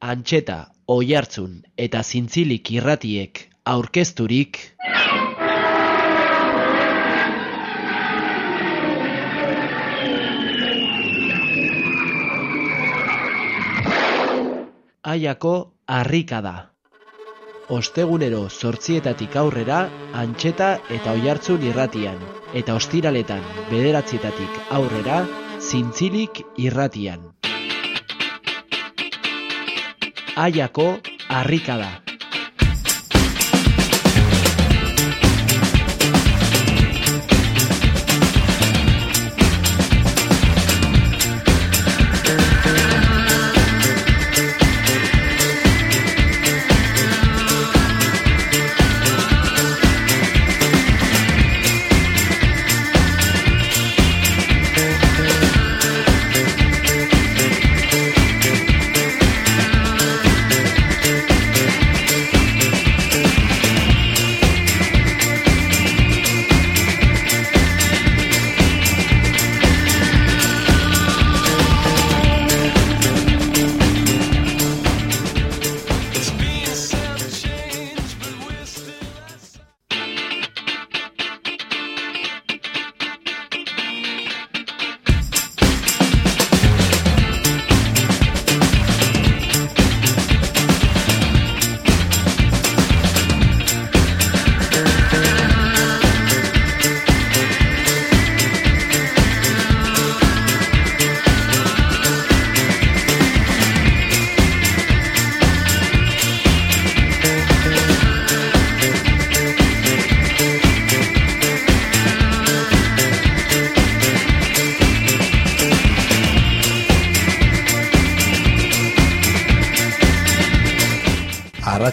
Antxeta, Oiartzun eta Zintzilik irratiek aurkezturik Aiako harrikada. Ostegunero zortzietatik aurrera Antxeta eta Oiartzun irratian eta ostiraletan bederatzietatik aurrera Zintzilik irratian. Aiako harrikada.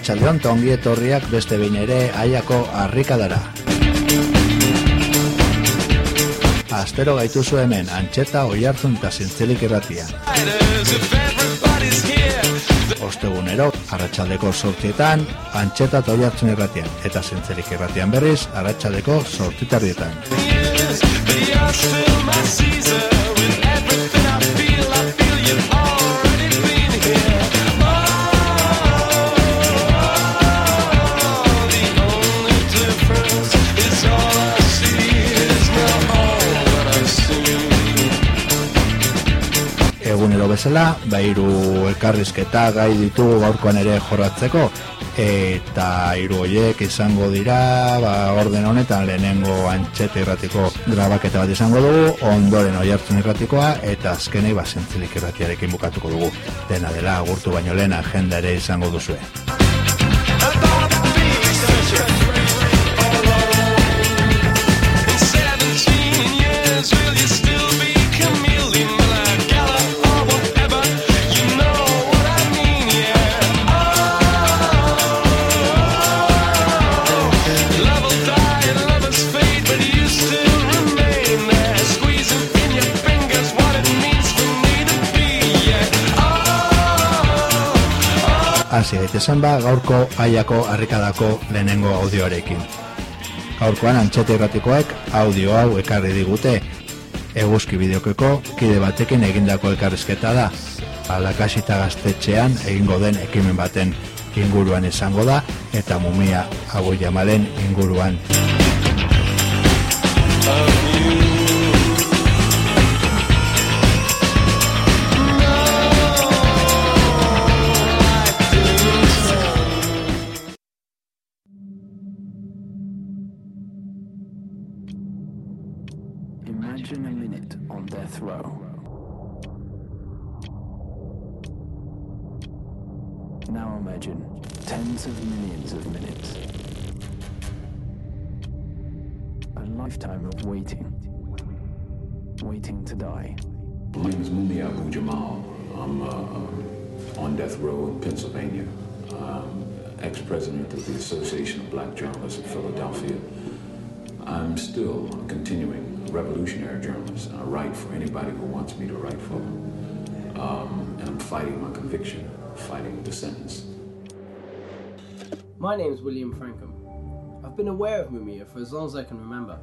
Arratxaldeon eta ongi etorriak beste behin ere aiako harrikadara. Astero gaituzu hemen, antxeta oihartzun eta zintzelik irratia. Ostegunero, arratsaldeko sortietan, antxeta eta oihartzun irratian, eta zintzelik irratian berriz, arratsaldeko sortitardietan. Bezala, bairu elkarrizketa gai ditugu gaurkoan ere jorratzeko, eta hiru hoiek izango dira, ba, orden honetan lehenengo antxete irratiko grabaketa bat izango dugu, ondoren oiartzen irratikoa, eta azkenei basentzilik irratiarekin bukatuko dugu. Dena dela, agurtu baino lehen agenda ere izango duzue. Hasi daitezen ba gaurko aiako harrikadako lehenengo audioarekin. Gaurkoan antxete irratikoek audio hau ekarri digute eguzki bideokeko kide batekin egindako elkarrizketa da. Alakasita gaztetxean egingo den ekimen baten inguruan izango da eta mumia hau jamalen inguruan. My name is William Frankham. I've been aware of Mumia for as long as I can remember.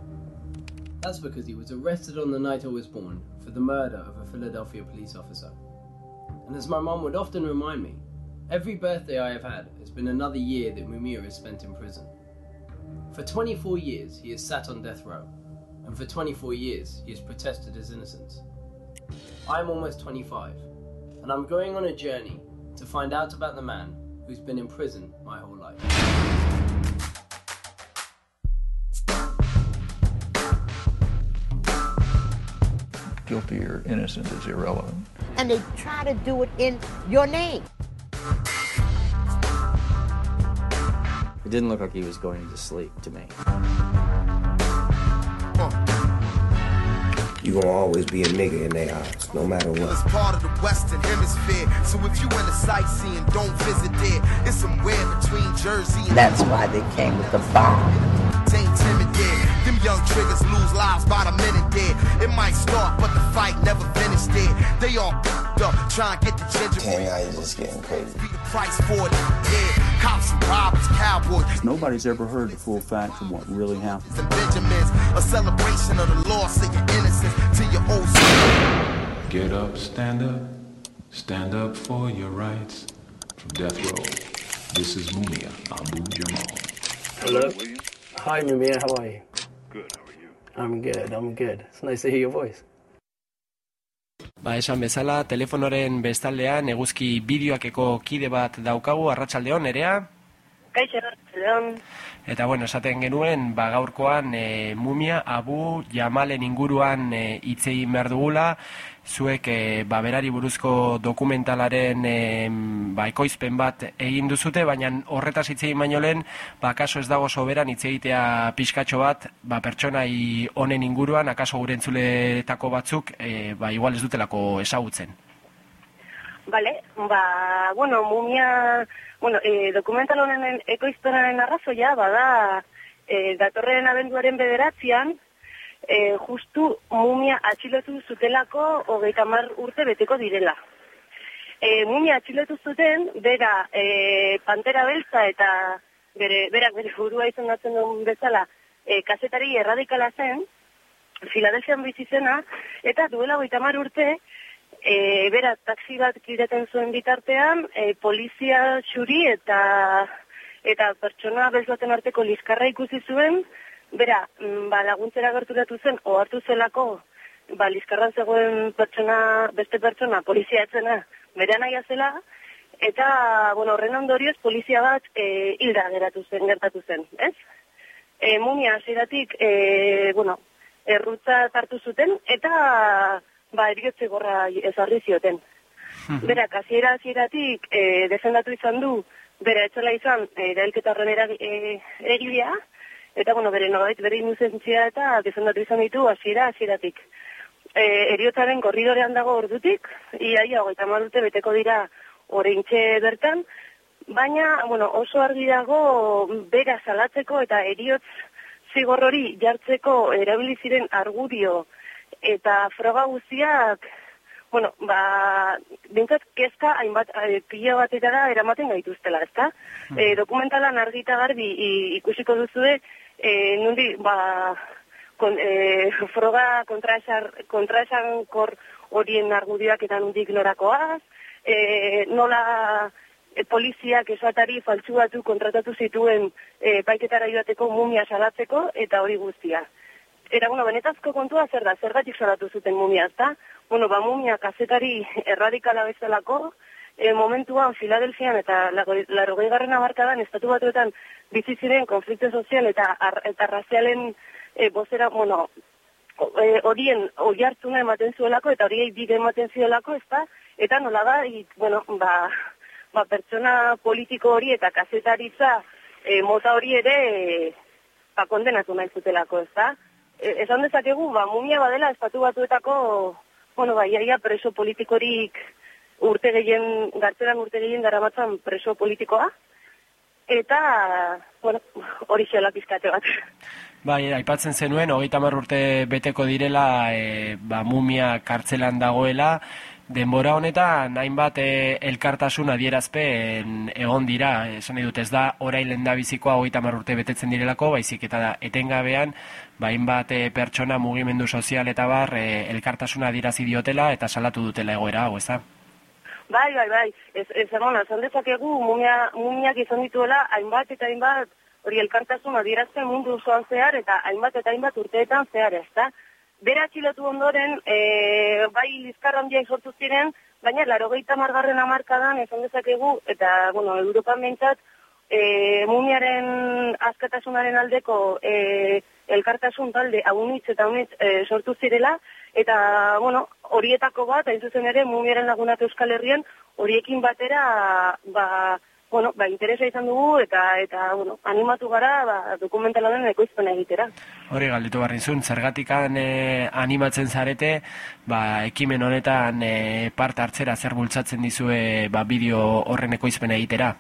That's because he was arrested on the night I was born for the murder of a Philadelphia police officer. And as my mom would often remind me, Every birthday I have had has been another year that Mumia has spent in prison. For 24 years, he has sat on death row, and for 24 years, he has protested his innocence. I am almost 25, and I'm going on a journey to find out about the man who's been in prison my whole life. guilty or innocent is irrelevant. and they try to do it in your name. It didn't look like he was going to sleep to me. You gonna always be a nigga in their eyes, no matter what. It's part of the Western Hemisphere. So if you into sightseeing, don't visit there. It's somewhere between Jersey and That's why they came with the bomb. ain't timid there. Them young triggers lose lives by the minute there. It might start, but the fight never finished there. They all f***ed up, trying to get the ginger. Tammy, how you just getting crazy? Be the price for it. Yeah, cops and robbers, cowboys, Nobody's ever heard the full facts of what really happened. and Benjamins. A celebration of the loss of your innocence to your old soul. Get up, stand up, stand up for your rights. From death row, this is Mumia Abu Jamal. Hello. Hi, Mumia. How are you? Good. How are you? I'm good. I'm good. It's nice to hear your voice. Ba, esan bezala, telefonoren bestaldean eguzki bideoakeko kide bat daukagu, arratsaldeon nerea. Kaixo, Leon. Eta bueno, esaten genuen, ba, gaurkoan e, mumia, abu, jamalen inguruan e, hitz egin behar dugula, zuek e, ba, berari buruzko dokumentalaren e, ba, ekoizpen bat egin duzute, baina horretaz hitz egin baino lehen, ba, akaso ez dago soberan hitz egitea pixkatxo bat, ba, pertsonai honen inguruan, akaso gure entzuletako batzuk, e, ba, igual ez dutelako ezagutzen. Vale, ba, bueno, mumia, bueno, e, dokumental honen ekoizpenaren arrazoia, bada, e, datorren abenduaren bederatzean, e, justu mumia atxilotu zutelako hogeita mar urte beteko direla. E, mumia atxilotu zuten, bera, e, pantera beltza eta bere, berak bere burua izendatzen duen bezala, e, kazetari erradikala zen, Filadelfian bizi zena, eta duela hogeita mar urte, e, bera taxi bat kireten zuen bitartean, e, polizia xuri eta eta pertsona bezbaten arteko liskarra ikusi zuen, bera, mm, ba, laguntzera gerturatu zen, ohartu zelako, ba, liskarran zegoen pertsona, beste pertsona, polizia etzena, bere naia zela, eta, bueno, horren ondorioz, polizia bat e, hilda geratu zen, gertatu zen, ez? E, mumia hasieratik e, bueno, errutza hartu zuten, eta ba, eriotze gorra ezarri zioten. Bera, hasiera hasieratik e, defendatu izan du, bera etxela izan, e, erailketa horren erag- e, egilea, eta, bueno, bere nolabait, bere inuzentzia eta defendatu izan ditu hasiera hasieratik. E, eriotzaren korridorean dago ordutik, iaia, hogeita hamar urte beteko dira oraintxe bertan, baina, bueno, oso argi dago bera salatzeko eta eriotz zigor hori jartzeko erabili ziren argudio eta froga guztiak, bueno, ba, bintzat kezka hainbat e, pila batetara eramaten gaituztela, ezta? E, dokumentalan argi eta garbi ikusiko duzue, e, nundi, ba, kon, e, froga kontraesan, kontraesan kor horien argudioak eta nundik norakoaz, e, nola e, poliziak esatari faltsu batu kontratatu zituen e, paiketara joateko mumia salatzeko eta hori guztia. Era, bueno, benetazko kontua zer da, zergatik salatu zuten mumia, ezta? Bueno, ba, mumia kazetari erradikala bezalako, e, momentuan Filadelfian eta larogei garren abarkadan estatu batuetan bizi ziren konflikto sozial eta, ar, eta razialen e, bozera, bueno, e, horien oi hartzuna ematen zuelako eta horiei bide ematen ziolako, ezta? Eta nola da, i, bueno, ba, ba, pertsona politiko hori eta kazetaritza e, mota hori ere e, ba, kondenatu nahi zutelako, ezta? Esan dezakegu, ba, mumia badela estatu batuetako, bueno, ba, iaia preso politikorik urte gehien, gartzeran urte gehien daramatzan preso politikoa, eta, bueno, hori xela pizkate bat. Bai, aipatzen zenuen, hogeita urte beteko direla, e, ba, mumia kartzelan dagoela, denbora honetan, hainbat e, elkartasun adierazpen egon dira, esan dut ez da, orain lehen da bizikoa hogeita urte betetzen direlako, baizik eta da, etengabean, ba, hainbat e, pertsona mugimendu sozial eta bar, e, elkartasuna adierazi diotela eta salatu dutela egoera hau, ez da? Bai, bai, bai. Ez, ez egon, esan dezakegu mumia, mumiak izan dituela hainbat eta hainbat hori elkartasun adierazten mundu osoan zehar eta hainbat eta hainbat urteetan zehar ez da. Bera atxilotu ondoren, e, bai lizkar handiak sortu ziren, baina laro gehieta margarren amarkadan esan dezakegu, eta, bueno, Europan behintzat, e, mumiaren askatasunaren aldeko e, elkartasun talde agunitz eta agunitz e, sortu zirela, eta, bueno, horietako bat, hain zuzen ere, mumiaren lagunak Euskal Herrian, horiekin batera, ba, bueno, ba, interesa izan dugu eta eta bueno, animatu gara ba, dokumentalaren ekoizpen egitera. Hori galditu barrizun, zergatikan e, animatzen zarete, ba, ekimen honetan e, parte hartzera zer bultzatzen dizue ba, bideo horren ekoizpen egitera?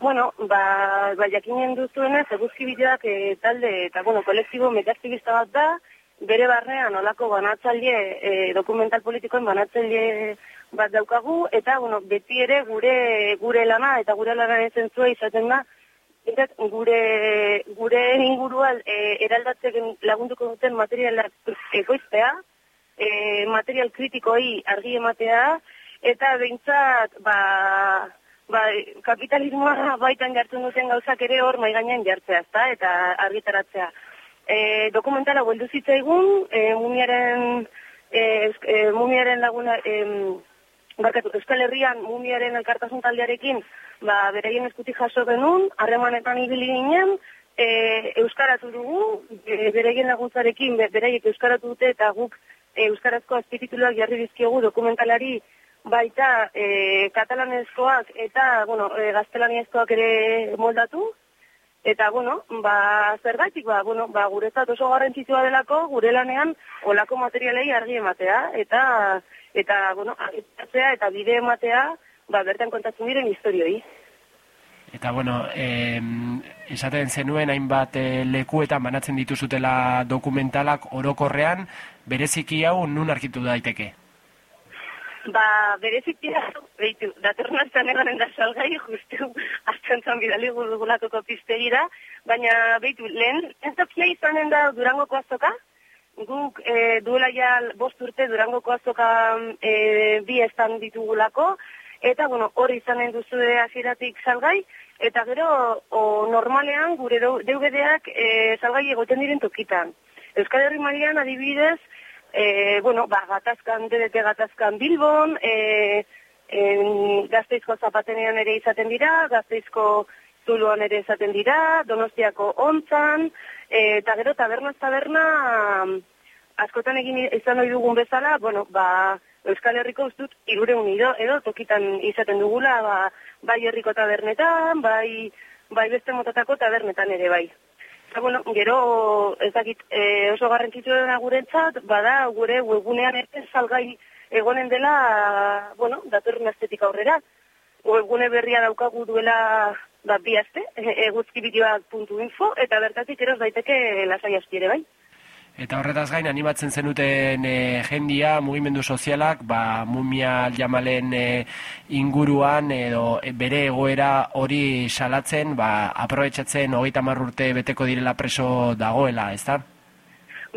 Bueno, ba, ba jakinen duzuenez, eguzki bideoak e, talde eta bueno, kolektibo metaktivista bat da, bere barnean olako banatzaile, e, dokumental politikoen banatzaile bat daukagu, eta bueno, beti ere gure gure lana eta gure lanaren zentzua izaten da, eta gure, gure inguruan e, eraldatzen lagunduko duten materialak ekoiztea, e, material kritikoi argi ematea, eta behintzat, ba, ba, kapitalismoa baitan jartzen duten gauzak ere hor maiganean jartzea, ezta? eta argitaratzea. E, dokumentala hueldu zitzaigun, e, mumiaren, e, e, mumiaren laguna, e, barkatu, Euskal Herrian mumiaren elkartasun taldearekin, ba, bereien eskutik jaso genuen, harremanetan ibili ginen, e, euskaratu dugu, e, bereien laguntzarekin, be, bereiek euskaratu dute eta guk e, euskarazko azpitituluak jarri dizkiogu dokumentalari baita e, katalanezkoak eta, bueno, e, gaztelaniezkoak ere moldatu, Eta, bueno, ba, zer gaitik, ba, bueno, ba, guretzat oso garrantzitsua delako, gure lanean, olako materialei argi ematea, eta eta, bueno, agitatzea eta bide ematea, ba, bertan kontatzen diren historioi. Eta, bueno, eh, esaten zenuen hainbat eh, lekuetan banatzen dituzutela dokumentalak orokorrean, bereziki hau nun arkitu daiteke? Ba, bereziki hau, behitu, datorren azten eganen da salgai, justu, azten zan bidali gudugulako kopistegira, baina, behitu, lehen, ez da izanen da durangoko azoka? Guk e, duela ja bost urte durangoko azoka e, bi estan ditugulako, eta bueno, hori izanen duzu hasieratik salgai, eta gero o, normalean gure deugedeak e, salgai egoten diren tokitan. Euskal Herri Marian adibidez, e, bueno, ba, gatazkan, dedete gatazkan Bilbon, e, en, gazteizko zapatenean ere izaten dira, gazteizko zuluan ere izaten dira, donostiako ontzan, E, eta gero tabernaz taberna askotan egin izan ohi dugun bezala, bueno, ba, Euskal Herriko ustut irure unido, edo tokitan izaten dugula, ba, bai herriko tabernetan, bai, bai beste motatako tabernetan ere bai. Eta, bueno, gero, ez dakit, e, oso garrantzitu dena gurentzat, bada, gure webgunean ez salgai egonen dela, bueno, datorren estetik aurrera. Webgune berria daukagu duela ba, bi aste, eguzkibideoak.info, eta bertatik eros daiteke lasai ere bai. Eta horretaz gain, animatzen zenuten e, jendia, mugimendu sozialak, ba, mumia jamalen e, inguruan edo e, bere egoera hori salatzen, ba, aprobetsatzen hogeita urte beteko direla preso dagoela, ez da?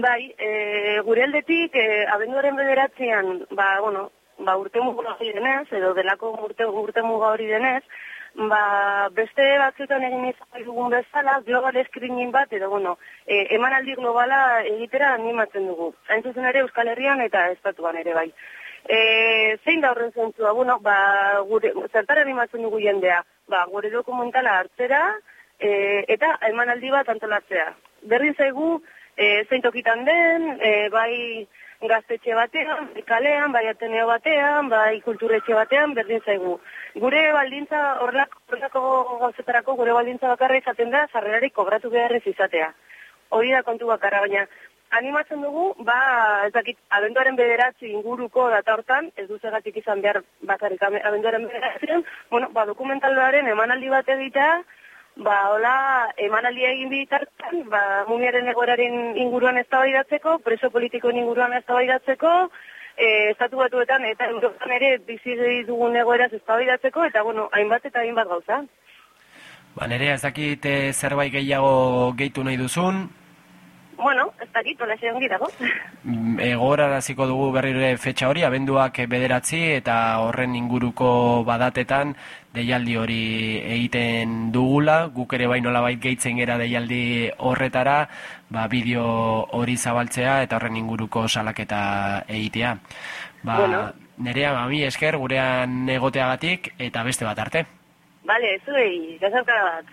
Bai, e, gure aldetik, e, abenduaren bederatzean, ba, bueno, ba, urte muga hori denez, edo delako urte, urte muga hori denez, ba, beste batzuetan egin izan dugun bezala, global screening bat, edo, bueno, e, emanaldi globala egitera animatzen dugu. Hain zuzen ere Euskal Herrian eta Estatuan ere bai. E, zein da horren zentzua, bueno, ba, gure, zertara animatzen dugu jendea, ba, gure dokumentala hartzera, e, eta emanaldi bat antolatzea. Berri zaigu, e, zein tokitan den, e, bai, gaztetxe batean, bai kalean, bai ateneo batean, bai kulturetxe batean, berdin zaigu. Gure baldintza, horrelako gauzetarako, gure baldintza bakarra izaten da, zarrerarik kobratu beharrez izatea. Hori da kontu bakarra, baina animatzen dugu, ba, ez dakit, abenduaren bederatzi inguruko data hortan, ez duzegatik izan behar bakarrik abenduaren bederatzen, bueno, ba, dokumentalaren emanaldi bat egitea, ba, hola, emanaldi egin bitartan, ba, mumiaren egoeraren inguruan ez preso politikoen inguruan ez e, estatu batuetan eta Europan ere bizi dugun egoeraz eztabaidatzeko eta bueno, hainbat eta hainbat gauza. Ba, nere ez eh, zerbait gehiago gehitu nahi duzun? Bueno, ez dakit, hola xe ongi dago. Mm, Egoraraziko dugu berriro ere fetxa hori, abenduak bederatzi eta horren inguruko badatetan deialdi hori egiten dugula, guk ere bai nolabait gehitzen gera deialdi horretara, ba, bideo hori zabaltzea eta horren inguruko salaketa egitea. Ba, Bueno. Nerea, mami esker gurean egoteagatik eta beste bat arte. Bale, zuei, gazarka bat.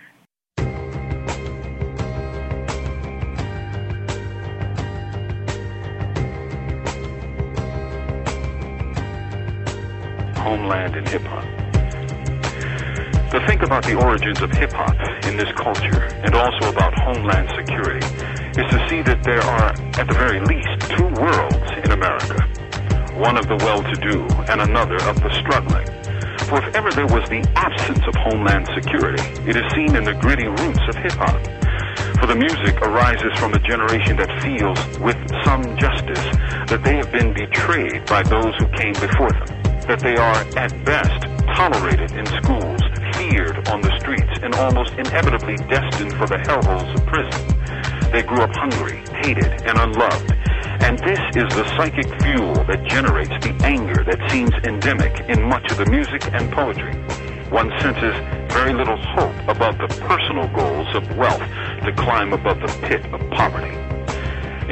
Homeland in hip hop. To think about the origins of hip hop in this culture and also about homeland security is to see that there are, at the very least, two worlds in America one of the well to do and another of the struggling. For if ever there was the absence of homeland security, it is seen in the gritty roots of hip hop. For the music arises from a generation that feels, with some justice, that they have been betrayed by those who came before them, that they are, at best, tolerated in schools, feared on the streets, and almost inevitably destined for the hellholes of prison. They grew up hungry, hated, and unloved. And this is the psychic fuel that generates the anger that seems endemic in much of the music and poetry. One senses very little hope above the personal goals of wealth to climb above the pit of poverty.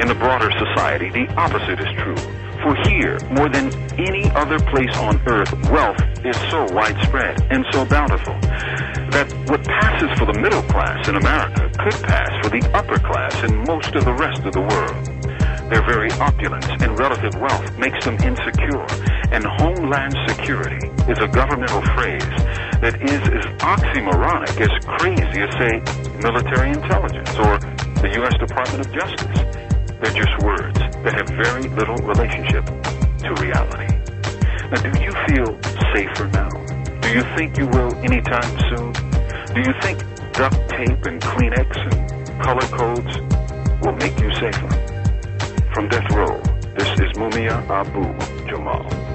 In the broader society, the opposite is true. For here, more than any other place on earth, wealth is so widespread and so bountiful that what passes for the middle class in America could pass for the upper class in most of the rest of the world. Their very opulence and relative wealth makes them insecure, and homeland security is a governmental phrase that is as oxymoronic as crazy as, say, military intelligence or the U.S. Department of Justice. They're just words that have very little relationship to reality. Now, do you feel safer now? Do you think you will anytime soon? Do you think duct tape and Kleenex and color codes will make you safer? From death row, this is Mumia Abu Jamal.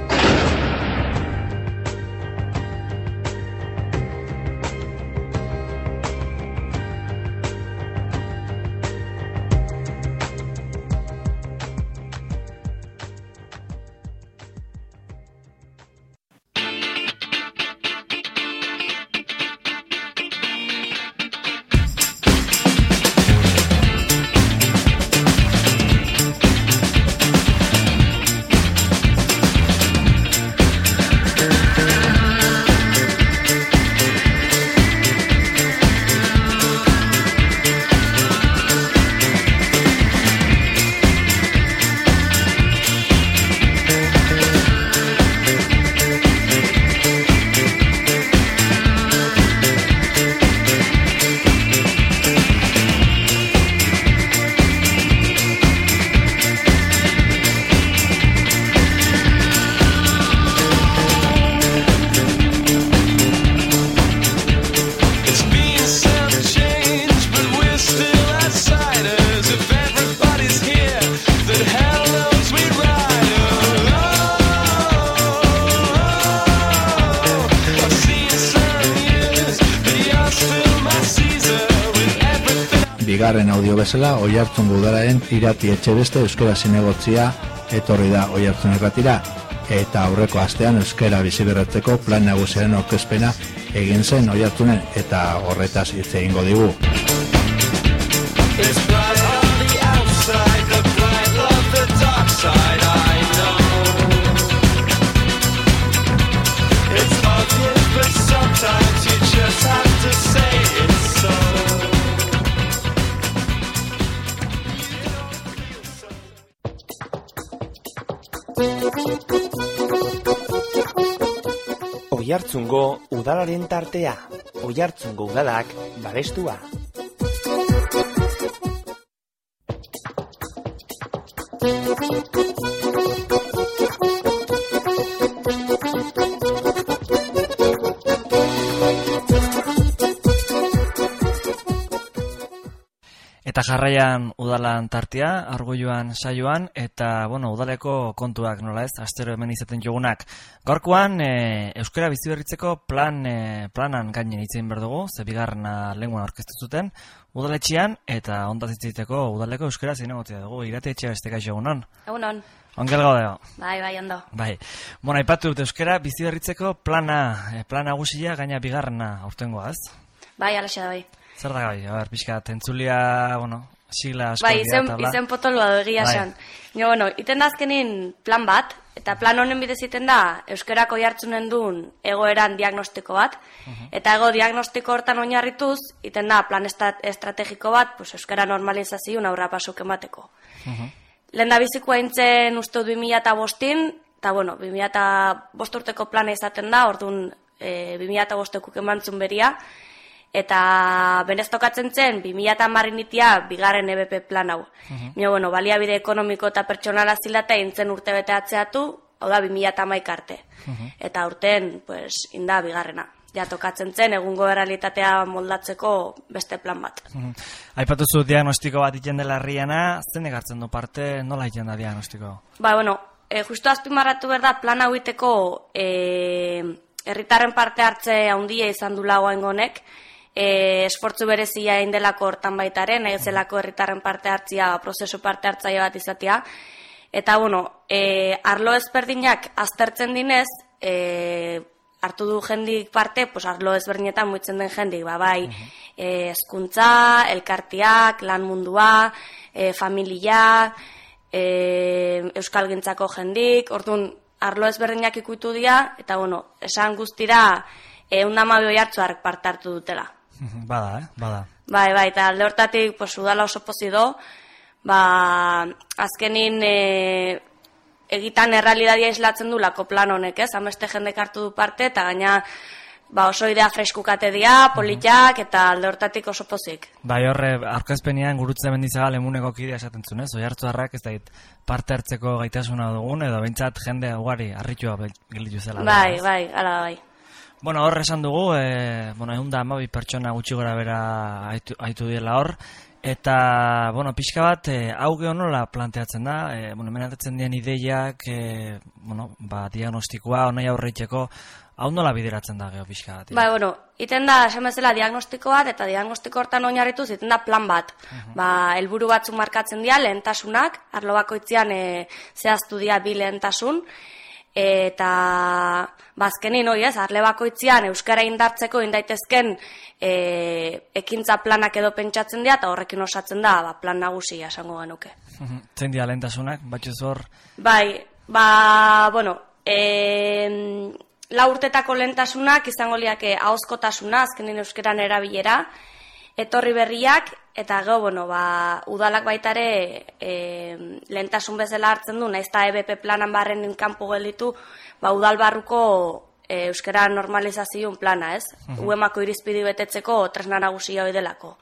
Bezala, oi hartzun gudararen irati etxe beste euskera zinegotzia etorri da oi hartzun erratira, eta aurreko astean euskera biziberratzeko plan nagusiaren orkezpena egin zen oi hartzunen eta horretaz hitz egingo digu. Oihartzungo udalaren tartea. Oihartzungo udalak babestua. Eta Eta jarraian udalan tartia, argulluan saioan, eta, bueno, udaleko kontuak nola ez, astero hemen izaten jogunak. Gaurkoan, e, Euskara bizi berritzeko plan, e, planan gainen itzein berdugu, ze bigarrena lenguan orkestu zuten, udaletxian, eta ondaz itzaiteko udaleko Euskara zinegotia dugu, irate etxea beste gaixo egunon. Egunon. Ongel gaudeo. Bai, bai, ondo. Bai. Bueno, aipatu dut Euskara bizi berritzeko plana, e, plana guzia gaina bigarrena aurtengoa, ez? Bai, alaxe da bai. Zer da gai, a ber, pixka, tentzulia, bueno, sigla asko Bai, izen, eta bla. izen potolua du egia Bai. esan. Jo, bueno, iten da azkenin plan bat, eta plan honen bidez iten da euskerako jartzunen duen egoeran diagnostiko bat, eta ego diagnostiko hortan oinarrituz, iten da plan esta- estrategiko bat, pues, euskara normalizazioan aurra pasuk emateko. Lehen da bizikoa intzen uste dut 2000 eta bostin, eta bueno, 2000 eta bost urteko plana izaten da, orduan e, 2000 eta bostekuk emantzun beria, eta berez tokatzen zen 2000 eta marrinitia bigarren EBP plan hau. Mio, bueno, baliabide ekonomiko eta pertsonala zilata intzen urte bete atzeatu, hau da 2000 eta maik arte. Eta urten, pues, inda bigarrena. Ja tokatzen zen, egungo errealitatea moldatzeko beste plan bat. Mhm. Aipatu zu diagnostiko bat iten dela herriana, zen egartzen du parte, nola iten da diagnostiko? Ba, bueno, e, justu azpimarratu behar da plan hau iteko e, herritarren parte hartze handia izan du lau honek, e, esfortzu berezia indelako hortan baitaren, nahi zelako herritarren parte hartzia, prozesu parte hartzaile bat izatea. Eta, bueno, e, arlo ezberdinak aztertzen dinez, e, hartu du jendik parte, pues arlo ezberdinetan muitzen den jendik, ba, bai, e, eskuntza, elkartiak, lan mundua, e, familia, e, euskal gintzako jendik, orduan, arlo ezberdinak ikutu dira, eta, bueno, esan guztira, egun damabi hartzuarek parte hartu dutela. Mhm, Bada, eh? Bada. Bai, bai, eta alde hortatik, pues, udala oso pozido, ba, azkenin e, egitan errealidadia islatzen du lako plan honek, ez? Hameste jendek hartu du parte, eta gaina ba, oso idea freskukate dira, politiak, eta alde hortatik oso pozik. Bai, horre, aurkezpenean gurutze mendizagal emuneko kidea esaten zuen, ez? Oi hartu harrak ez dait parte hartzeko gaitasuna dugun, edo behintzat jende ugari harritua gelitu zela. Bai, bai, ala bai. Bueno, hor esan dugu, e, bueno, egun da amabi pertsona gutxi gora bera aitu, aitu diela hor, eta, bueno, pixka bat, e, hau geho nola planteatzen da, e, bueno, menatatzen dien ideiak, e, bueno, ba, diagnostikoa, onai aurreitzeko, hau nola bideratzen da geho pixka bat. Bai, bueno, iten da, esan bezala, diagnostiko bat, eta diagnostiko hortan oinarrituz, iten da plan bat. Ba, helburu batzuk markatzen dira, lehentasunak, arlo bakoitzean e, zehaztu dira bi lehentasun, eta bazkenin hoi ez, arle bakoitzean euskara indartzeko indaitezken e, ekintza planak edo pentsatzen dira, eta horrekin osatzen da, ba, plan nagusia esango genuke. Mhm. Zein dira lehentasunak, batxuz hor, Bai, ba, bueno, e, la urtetako lentasunak izango liake ahozkotasuna, azkenin euskeran erabilera, etorri berriak, eta gero, bueno, ba, udalak baitare e, lentasun bezala hartzen du, naizta EBP planan barren kanpo gelditu, ba, udal barruko e, euskera normalizazioen plana, ez? Mhm. Uemako irizpidi betetzeko tresna nagusia hoi delako.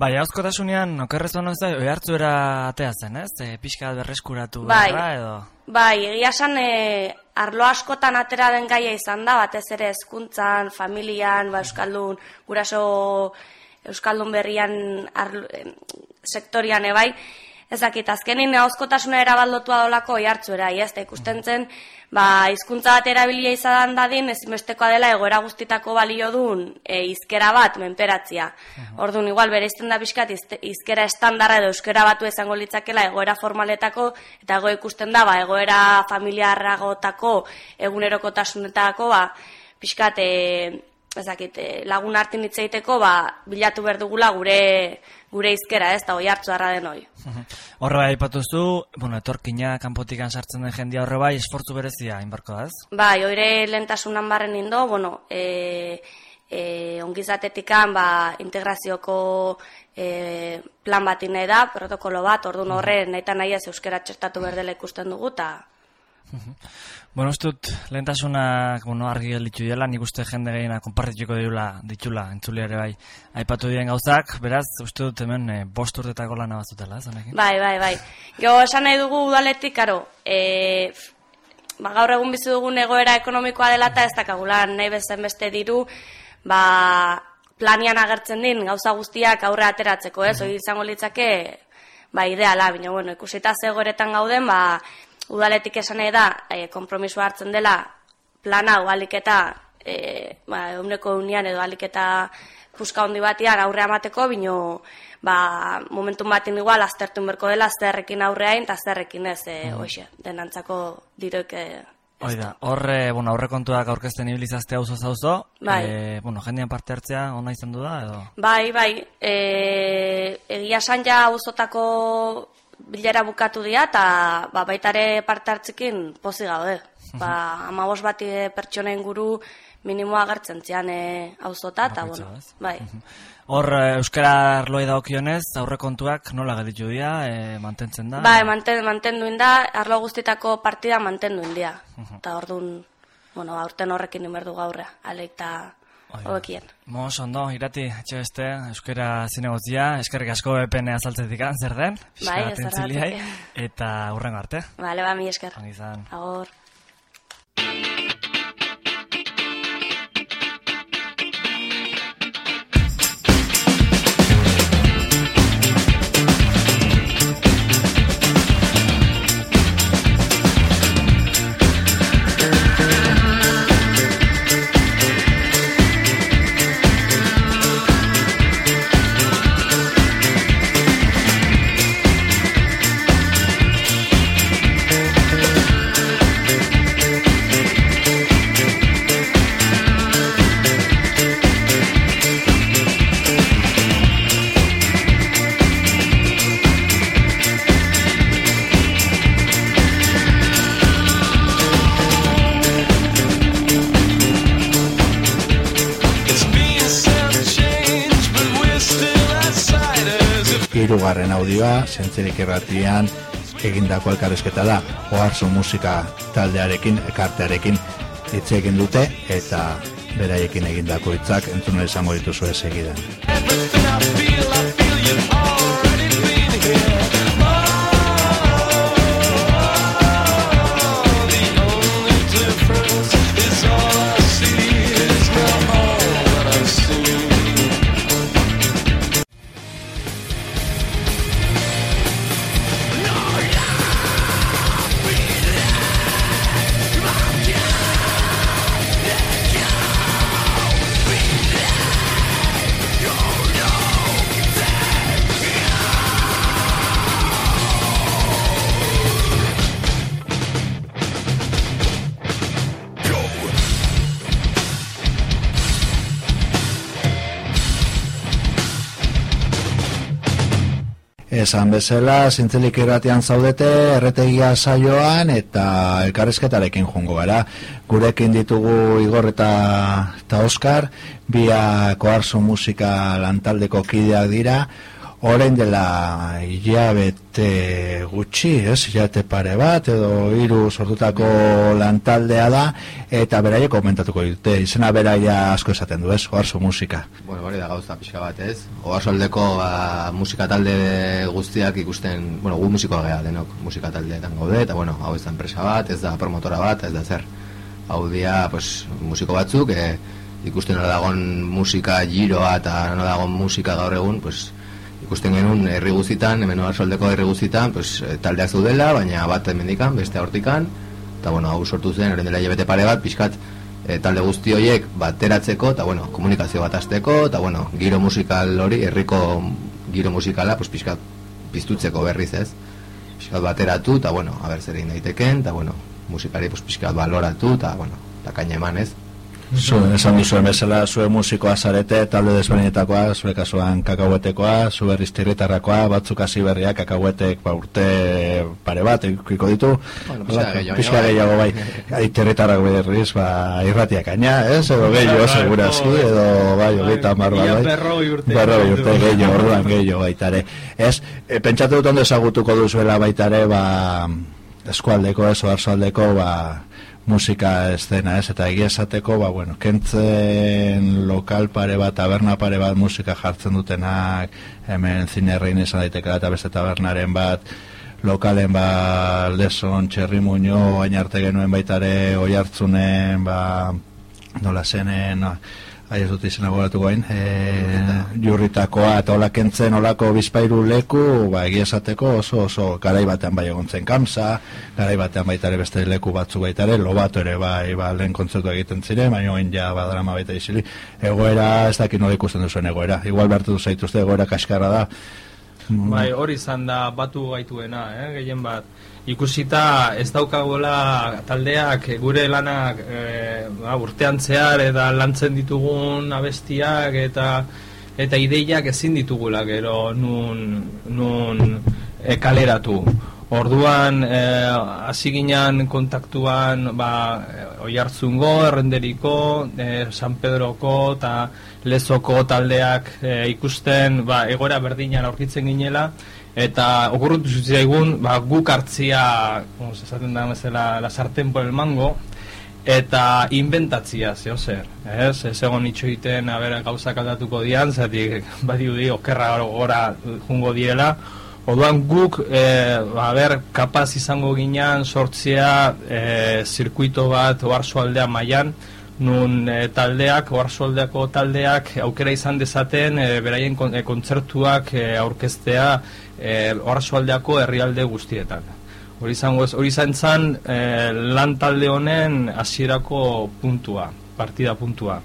Bai, hauzkotasunean, okerrez bano ez da, oi atea zen, ez? E, pixka berreskuratu Bai. beharra, edo... Bai, egia esan e, arlo askotan atera den gaia izan da, batez ere hezkuntzan, familian, ba, euskaldun, guraso euskaldun berrian arlo, em, sektorian ebai, ezakit, azkenin ahozkotasuna erabaldotua dolako oihartzuera, ez da ikusten zen, ba, hizkuntza bat erabilia izan dadin, ezinbestekoa dela egoera guztitako balio duen e, izkera bat menperatzia. Orduan, igual, bere izten da bizkat, izkera estandarra edo euskera batu ezango litzakela egoera formaletako, eta ego ikusten da, ba, egoera familiarragotako, egunerokotasunetako, ba, pixkat, e, ezakit, e, lagun hartin hitz egiteko, ba, bilatu behar dugula gure, gure izkera, ez, da oi hartzu den hoi. Horre bai, aipatuzu, bueno, etorkina kanpotikan sartzen den jendia horre bai, esfortzu berezia, inbarko da, ez? Bai, oire lentasunan barren indo, bueno, e, e, ongizatetikan, ba, integrazioko e, plan bat nahi da, protokolo bat, orduan horre, nahi eta nahi ez euskera txertatu berdela ikusten dugu, eta Bueno, uste dut, lehentasunak, bueno, argi gelditu dela, nik uste jende gehiena konpartituko dirula, ditula, entzule ere bai, aipatu diren gauzak, beraz, uste dut hemen e, bost urtetako lana bazutela, ez honekin? bai, bai, bai. Gero esan nahi dugu udaletik, karo, e, ba, gaur egun bizi dugun egoera ekonomikoa dela eta ez dakagula nahi bezen beste diru, ba, planian agertzen din gauza guztiak aurre ateratzeko, ez? Hori izango litzake ba ideala, baina bueno, ikusita zegoeretan gauden, ba udaletik esan da, e, konpromisoa hartzen dela plan hau alik eta e, ba, euneko unian edo alik eta puska hondi batian aurre amateko, bino ba, momentun batin igual aztertun berko dela zerrekin aurreain eta zerrekin ez, e, Mhm. hoxe, denantzako diroik e, Hoi da, horre, bueno, aurrekontuak aurkezten ibilizazte auzo zauzo, Bai. e, bueno, jendean parte hartzea ona izan du da, edo? Bai, bai, e, egia esan ja auzotako bilera bukatu dira, eta ba, baitare parte hartzekin pozi gaude. Ba, amabos bat e, pertsona inguru minimoa agertzen zian e, auzota, eta bueno, bai. Hor, e, Euskara arloi dagokionez, aurrekontuak nola gelditu dira, e, mantentzen da? Bai, manten, mantenduin da, arlo guztitako partida mantenduin dira. Mhm. Eta orduan, bueno, aurten horrekin inberdu gaurra, aleik eta hobekien. Mos, ondo, irati, etxe beste, Euskara zinegotzia, eskerrik asko EPN azaltzetik zer den, Bai, ez eta hurrengo arte. Bale, ba, mi esker. Ongi izan. Agor. Hirugarren audioa, zentzerik irratian egindako elkarrezketa da, oharzo musika taldearekin, ekartearekin hitz egin dute, eta beraiekin egindako hitzak entzun izango dituzu ez Esan bezala, zintzelik irratian zaudete, erretegia saioan eta elkarrezketarekin jungo gara. Gurekin ditugu Igor eta, eta Oskar, biak oarzo musika lantaldeko kideak dira, orain dela hilabete gutxi, ez, hilabete pare bat, edo hiru sortutako lantaldea da, eta beraie komentatuko dute, izena beraia asko esaten du, ez, oarzo musika. Bueno, hori da gauza pixka bat, ez? Oarsoaldeko ba, musika talde guztiak ikusten, bueno, gu musikoa gea denok musika taldeetan gaude, eta bueno, hau ez da enpresa bat, ez da promotora bat, ez da zer. Hau dia, pues, musiko batzuk, e, ikusten nola dagon musika giroa eta nola dagon musika gaur egun, pues, ikusten genuen herri guztitan, hemen oarsoaldeko herri guztitan, pues, e, taldeak zaudela, baina bat hemendikan, beste hortikan, eta bueno, hau sortu zen, orain dela hilabete pare bat, pixkat, e, talde guzti horiek bateratzeko eta bueno, komunikazio bat azteko eta bueno, giro musikal hori, herriko giro musikala, pues pixkat piztutzeko berriz ez. Pixkat bateratu eta bueno, haber zer egin daiteken eta bueno, musikari pues pixkat baloratu eta bueno, eta kaina eman ez. Zu, esan duzuen bezala, zue musikoa zarete, talde desberdinetakoa, zure kasuan kakauetekoa, zu berriz tirritarrakoa, batzuk hasi berriak kakauetek ba, urte pare bat, ikiko ditu. Bueno, pixka gehiago, bai. gehiago bai. Ai, tirritarrak berriz, ba, irratiak aina, ez? Edo gehiago, bai, segurazki, bai. edo bai, hogeita hamar Ia bai. berrogei urte. Berrogei urte, gehiago, orduan gehiago baitare. Ez, e, pentsatu dut ondo ezagutuko duzuela baitare, ba, eskualdeko, ez, oarsoaldeko, ba, musika estena, ez, eta egia esateko, ba, bueno, kentzen lokal pare bat, taberna pare bat musika jartzen dutenak, hemen zinerrein izan daitekela eta beste tabernaren bat, lokalen ba, leson, txerri muño, hain arte genuen baitare oi hartzunen, ba, nola zenen, Ai, ez dut izena gogoratu gain, e, jurritakoa eta hola kentzen olako bizpairu leku, ba, egia esateko oso oso garai batean bai egon zen kamsa, garai batean baita ere beste leku batzu baita ere, lobato ere bai, ba, lehen kontzertu egiten ziren, baina oin ja badarama baita izili. Egoera, ez dakit nola ikusten duzuen egoera, igual behartu zaituzte egoera kaskarra da. Bai, hori izan da batu gaituena, eh, gehien bat. Ikusita ez daukagola taldeak gure lanak e, urtean zehar eta lantzen ditugun abestiak eta eta ideiak ezin ditugula gero nun, nun e, kaleratu. Orduan eh, hasi ginen kontaktuan ba, Oihartzungo, Errenderiko, eh, San Pedroko eta Lezoko taldeak eh, ikusten ba, egora berdinan aurkitzen ginela eta okurrutu zitzaigun ba, guk hartzia, esaten da mesela, la sarten por el mango eta inventatzia, zeo zer, ez? Ez egon itxo egiten, a ber, gauzak aldatuko dian, zatik, badiudi, okerra gora jungo diela, Orduan guk, e, a ber, kapaz izango ginean sortzea e, zirkuito bat oarzo aldea mailan, nun e, taldeak, oarzo aldeako taldeak aukera izan dezaten e, beraien kon, kontzertuak e, aurkeztea e, oarzo aldeako herrialde guztietan. Hori izango ez, hori izan zan e, lan talde honen hasierako puntua, partida puntua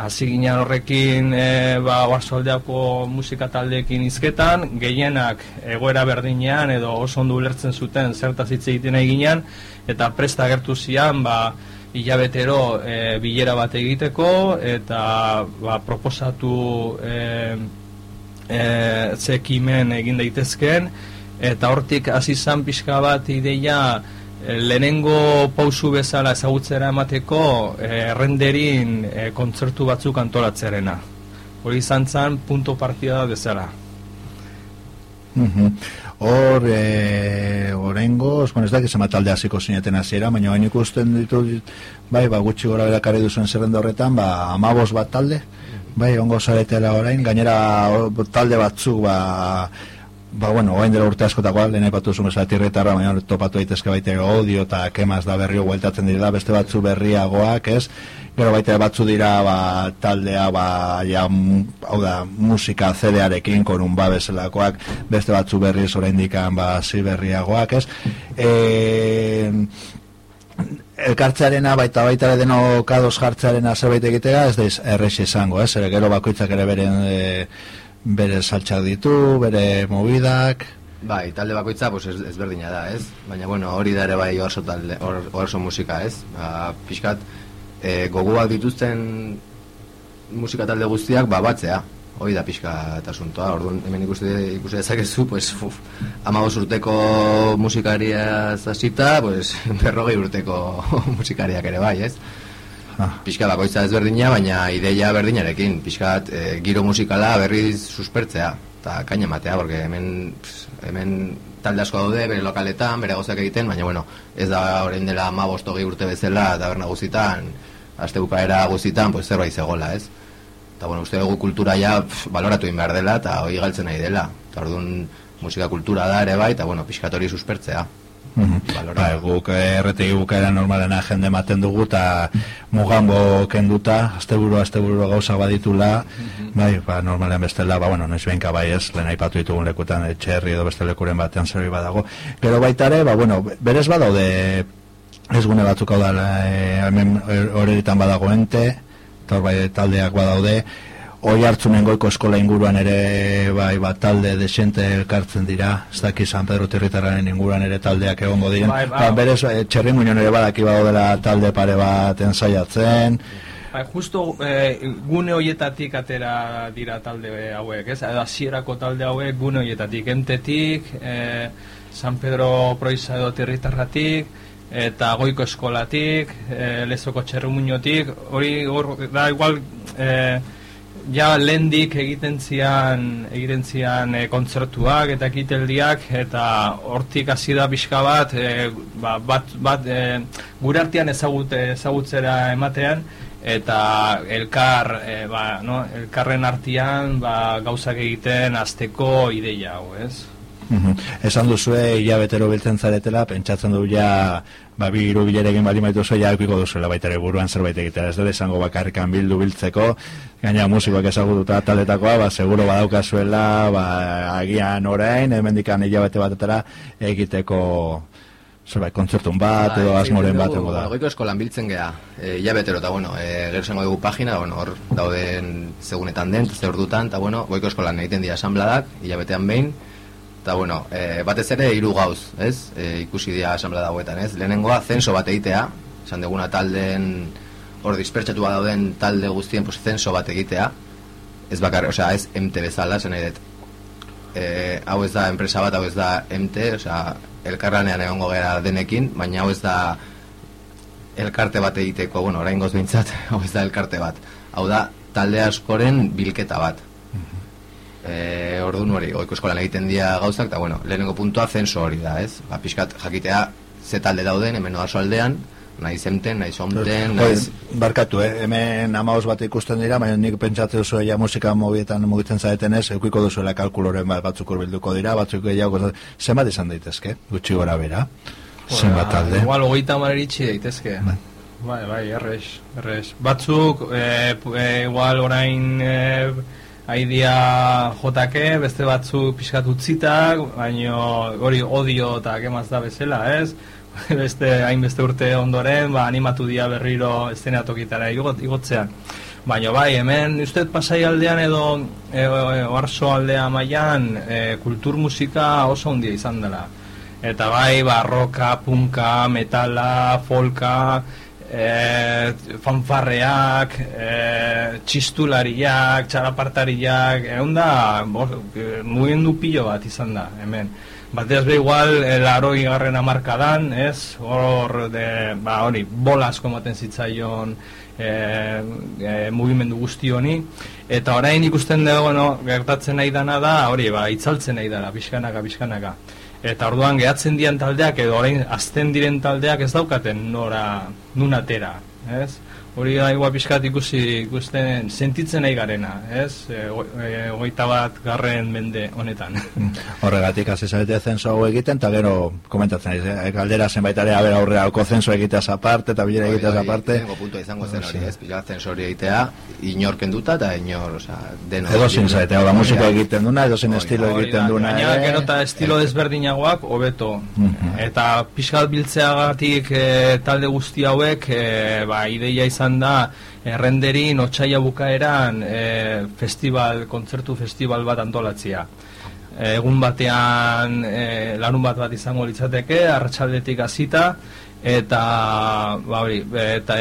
hasi ginen horrekin e, ba, oarsoaldeako musika taldeekin izketan, gehienak egoera berdinean edo oso ondo ulertzen zuten zertaz hitz egiten eginean, eta presta agertu zian, ba, hilabetero e, bilera bat egiteko, eta ba, proposatu e, e, zekimen egin daitezken, eta hortik hasi zan pixka bat ideia, Eh, lehenengo pausu bezala ezagutzera emateko errenderin eh, kontzertu batzuk antolatzearena. Hori izan zen punto partida bezala. Mhm. Hor, e, orengo, bueno, ez da, gizema talde hasiko zineten hasiera, baina hain ikusten ditu, bai, ba, gutxi gora berakari duzuen zerrenda horretan, ba, amabos bat talde, bai, ongo zaretela orain, gainera talde batzuk, ba, Ba, bueno, oain dela urte askotakoa, lehen aipatu zuen bezala tirretarra, baina topatu daitezke baita odio eta kemaz da berrio gueltatzen dira, beste batzu berriagoak, ez? Gero baita batzu dira, ba, taldea, ba, ja, hau da, musika CD-arekin, konun ba beste batzu berri orain dikan, ba, zi berriagoak, ez? E, elkartzearena baita baita deno kados jartzearena zerbait egitea ez daiz errex izango, ez? Ere gero bakoitzak ere beren e, bere saltsak ditu, bere movidak... Bai, talde bakoitza pues, ez, ezberdina da, ez? Baina, bueno, hori da ere bai oso, talde, or, oso musika, ez? Ba, pixkat, e, gogoak dituzten musika talde guztiak, ba, batzea. Hori da pixka eta asuntoa, orduan hemen ikusi, ikusi dezakezu, pues, uf, amagos urteko musikaria zasita, pues, berrogei urteko musikariak ere bai, ez? pixka bakoitza ezberdina, baina ideia berdinarekin, pixkat e, giro musikala berriz suspertzea, eta kaina matea, porque hemen, hemen talde asko daude, bere lokaletan, bere gozak egiten, baina bueno, ez da orain dela ma bostogi urte bezala, taberna guzitan, aste bukaera guzitan, pues zerbait zegoela, ez? Eta bueno, uste dugu kultura ja pf, baloratu behar dela, eta hori galtzen nahi dela. Eta orduan musika kultura da ere bai, eta bueno, pixkat hori suspertzea. Ba, guk erretegi bukaera normalena jende ematen dugu eta mugambo kenduta, asteburu asteburu gauza baditula, bai, ba, normalean bestela, ba, bueno, noiz behinka bai ez, lehen aipatu ditugun lekutan, etxerri edo beste lekuren batean zerri badago. Gero baitare, ba, bueno, berez badaude ez gune batzuk hau da, e, hemen horretan badago ente, eta bai taldeak badaude, Oi hartzunen goiko eskola inguruan ere bai bat talde desente elkartzen dira, ez daki San Pedro Tirritarraren inguruan ere taldeak egongo diren. Bai, bai. Ba, berez, e, ere badaki dela talde pare bat ensaiatzen. Bai, justo eh, gune hoietatik atera dira talde hauek, ez? Hasierako talde hauek gune hoietatik, entetik, eh, San Pedro Proiza edo Tirritarratik, eta goiko eskolatik, eh, lezoko txerrumuñotik, hori da igual... Eh, ja lendik egiten zian egiten zian e, kontzertuak eta kiteldiak eta hortik hasi da pixka bat e, ba, bat, bat e, gure artean ezagute ezagutzera ematean eta elkar e, ba, no, elkarren artean ba, gauzak egiten azteko ideia hau, ez? Esan duzue hilabetero biltzen zaretela, pentsatzen du ja ba, bi hiru bilera egin bali maitu zoia eukiko duzuela baita ere buruan zerbait egitea. Ez dela izango bakarrikan bildu biltzeko, gaina musikoak ezagututa taletakoa, ba, seguro badaukazuela, ba, agian orain, hemendikan hilabete batetara egiteko zerbait kontzertun bat edo Bai, asmoren bat egongo da. Goiko eskolan biltzen gea, e, hilabetero, eta bueno, e, gero zengo dugu pagina, bueno, hor dauden segunetan den, ze ordutan, eta bueno, goiko eskolan egiten dira asanbladak, hilabetean behin, eta bueno, e, batez ere hiru gauz, ez? E, ikusi dira asanblada hauetan, ez? Lehenengoa, zenso bat egitea, esan duguna taldeen, hor dispertsatua dauden talde guztien, pues, zenso bat egitea, ez bakar, osea, ez MT bezala, zen nahi dut, e, hau ez da enpresa bat, hau ez da MT, osea, elkarlanean egongo gara denekin, baina hau ez da elkarte bat egiteko, bueno, orain goz bintzat, hau ez da elkarte bat. Hau da, talde askoren bilketa bat. E, orduan hori, oiko eskolan egiten dira gauzak, eta bueno, lehenengo puntua zenso hori da, ez? Ba, pixkat jakitea ze talde dauden, hemen oarzo aldean, nahi zemten, nahi somten, Jode, nahi... barkatu, eh? hemen amaos bat ikusten dira, baina nik pentsatu duzu ja musika mobietan mugitzen zaetenez, eukiko duzuela kalkuloren bat batzuk urbilduko dira, batzuk gehiago, zenbat izan daitezke, gutxi gora bera, zenbat talde. Igual, hogeita hamar eritxi daitezke. Bai, bai, errex, errex. Batzuk, e, e, igual orain e, aidia jotake, beste batzuk pixkat utzitak, baino hori odio eta kemaz da bezala, ez? beste hainbeste urte ondoren, ba, animatu dia berriro estenatokitara igot, igotzean. Baina bai, hemen uste pasai aldean edo e, e, aldea mailan e, kultur musika oso handia izan dela. Eta bai, barroka, punka, metala, folka, e, fanfarreak, e, txistulariak, txalapartariak, egon da, mugendu pilo bat izan da, hemen. Batez be igual, el aroi garren amarkadan, ez, hor, de, ba, hori, bolas komaten zitzaion e, e, mugimendu guzti honi, eta orain ikusten dugu, bueno, gertatzen nahi dana da, hori, ba, itzaltzen nahi dara, pixkanaka, pixkanaka. Eta orduan gehatzen dian taldeak edo orain azten diren taldeak ez daukaten nora nun atera, ez? Hori da igual pixkat ikusi ikusten sentitzen nahi garena, ez? E, e, hogeita bat garren mende honetan. Horregatik hasi zarete zenso hau egiten, eta gero komentatzen eh? galdera zenbait ere, aber aurrera alko zenso egiteaz aparte, eta bilera egiteaz aparte. Lehenengo puntua izango zen hori, ez? Pila zensori egitea, inor kenduta eta inor, osea, dena. Edo zin zaite, hau da, musiko Hori egiten duna, edo zin estilo Hori egiten duna Gainera, ere. gero eta estilo desberdinagoak hobeto. Eta pixkat biltzeagatik e, talde guzti hauek e, ba, ideia izan da errenderin otxaila bukaeran e, festival, kontzertu festival bat antolatzia. E, egun batean e, larun bat bat izango litzateke, arratsaldetik hasita eta ba hori, eta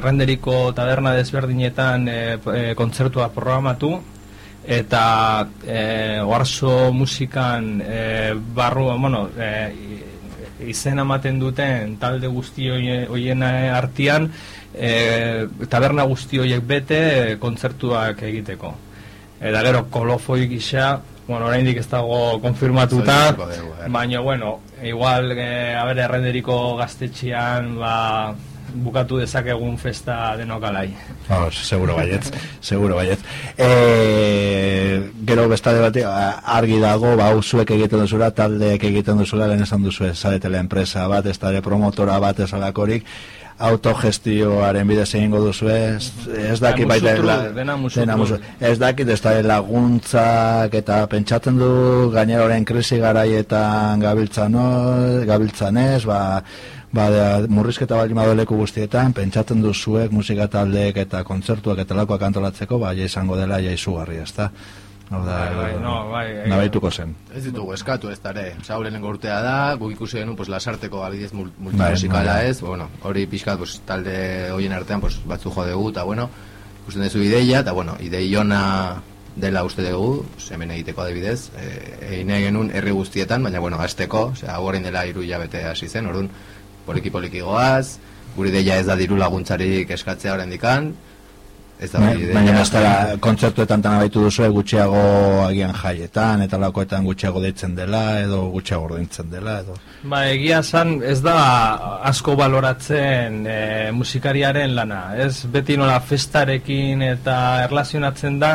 errenderiko taberna desberdinetan e, e, kontzertua programatu eta e, oarso musikan e, barru, bueno, e, izena ematen duten talde guzti hoie- hoien artean e, taberna guzti horiek bete e, kontzertuak egiteko. Eta gero kolofoi gisa, bueno, oraindik ez dago konfirmatuta, eh. baina bueno, igual e, haber errenderiko gaztetxean ba, bukatu dezakegun festa denok alai. Vamos, seguro baietz, seguro baietz. E, gero bestade bate argi dago, ba, zuek egiten duzula, taldeek egiten duzula, lehen esan duzu ez zaretela enpresa bat, ez promotora bat ez alakorik, autogestioaren bidez egingo duzu ez, ez dakit Da, baita musutru, dena musutru. musu- ez dakit ez da laguntzak eta pentsatzen du gaineroren krisi garaietan gabiltzan, gabiltzan ez, ba, ba, murrizketa badu leku guztietan, pentsatzen du zuek musika taldeek eta kontzertuak eta lakoak antolatzeko, ba, ja izango dela ja izugarri, ezta? Hau da, Bai, bai, no, bai, bai. nabaituko zen. Ez ditugu eskatu ez dare, hau lehenengo urtea da, guk ikusi genuen pues, lasarteko mul- Bai, multimusikala bai. ez, bueno, hori pixkat pues, talde hoien artean pues, batzu jo dugu, eta bueno, ikusten duzu ideia, eta bueno, idei ona dela uste dugu, hemen egiteko adibidez, e, egin nahi genuen herri guztietan, baina bueno, azteko, osea, hau orain dela hiru hilabete hasi zen, orduan, poliki poliki goaz, gure ideia ez da diru laguntzarik eskatzea oraindikan, ez da Ba- hori Baina ez dara, kontzertuetan tan abaitu duzu gutxiago agian jaietan, eta lakoetan gutxiago deitzen dela, edo gutxiago ordintzen dela, edo... Ba, egia esan ez da asko baloratzen e, musikariaren lana, ez beti nola festarekin eta erlazionatzen da,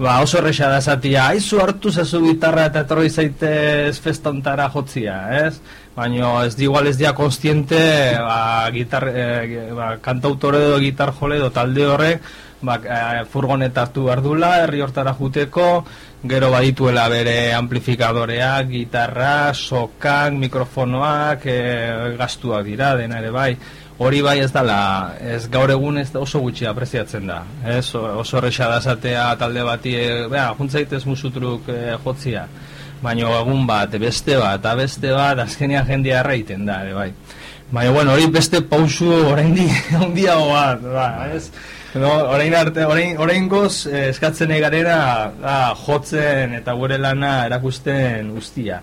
ba oso erresa da esatia, aizu hartu zazu gitarra eta etorri zaitez festontara jotzia, ez? Baina ez di igual ez dia konstiente, ba, gitar, e, ba, kantautore edo gitar jole edo talde horrek, ba, e, furgoneta hartu behar dula, herri hortara juteko, gero badituela bere amplifikadoreak, gitarra, sokak, mikrofonoak, e, gastuak dira, dena ere bai. Hori bai ez dala, ez gaur egun ez oso gutxi apreziatzen da. Ez, oso erresa da esatea talde bati, e, bea, juntzaitez musutruk e, jotzia. Baina egun bat, beste bat, eta beste bat, azkenia jendea erraiten da, ere bai. Baina, bueno, hori beste pausu oraindi handiago bat, ba, ez? No, orain arte, orain, orain goz, eh, eskatzen egarera da, jotzen eta gure lana erakusten guztia.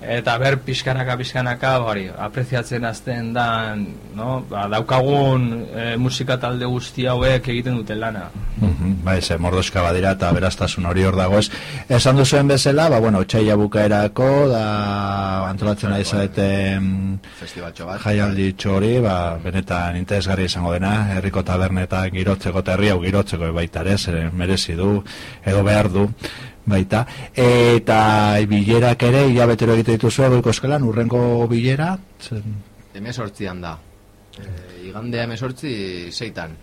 Eta ber, pixkanaka, pixkanaka, hori, apreziatzen azten da, no? Ba, daukagun eh, musika talde guzti hauek egiten duten lana. Mhm, Ba, ez, mordoska badira eta beraztasun hori hor dago ez. Esan duzuen bezala, ba, bueno, txaila bukaerako, da, antolatzen ari zaete Festivaltxo bat. jaialdi txori, ba, benetan interesgarri izango dena, herriko tabernetan girotzeko eta herri hau girotzeko baita ere, zeren merezi du, edo behar du, baita. Eta bilerak ere, hilabetero egite dituzu egoiko eskalan, urrengo bilera, zen, Hemezortzian da. E, igandea hemezortzi seitan.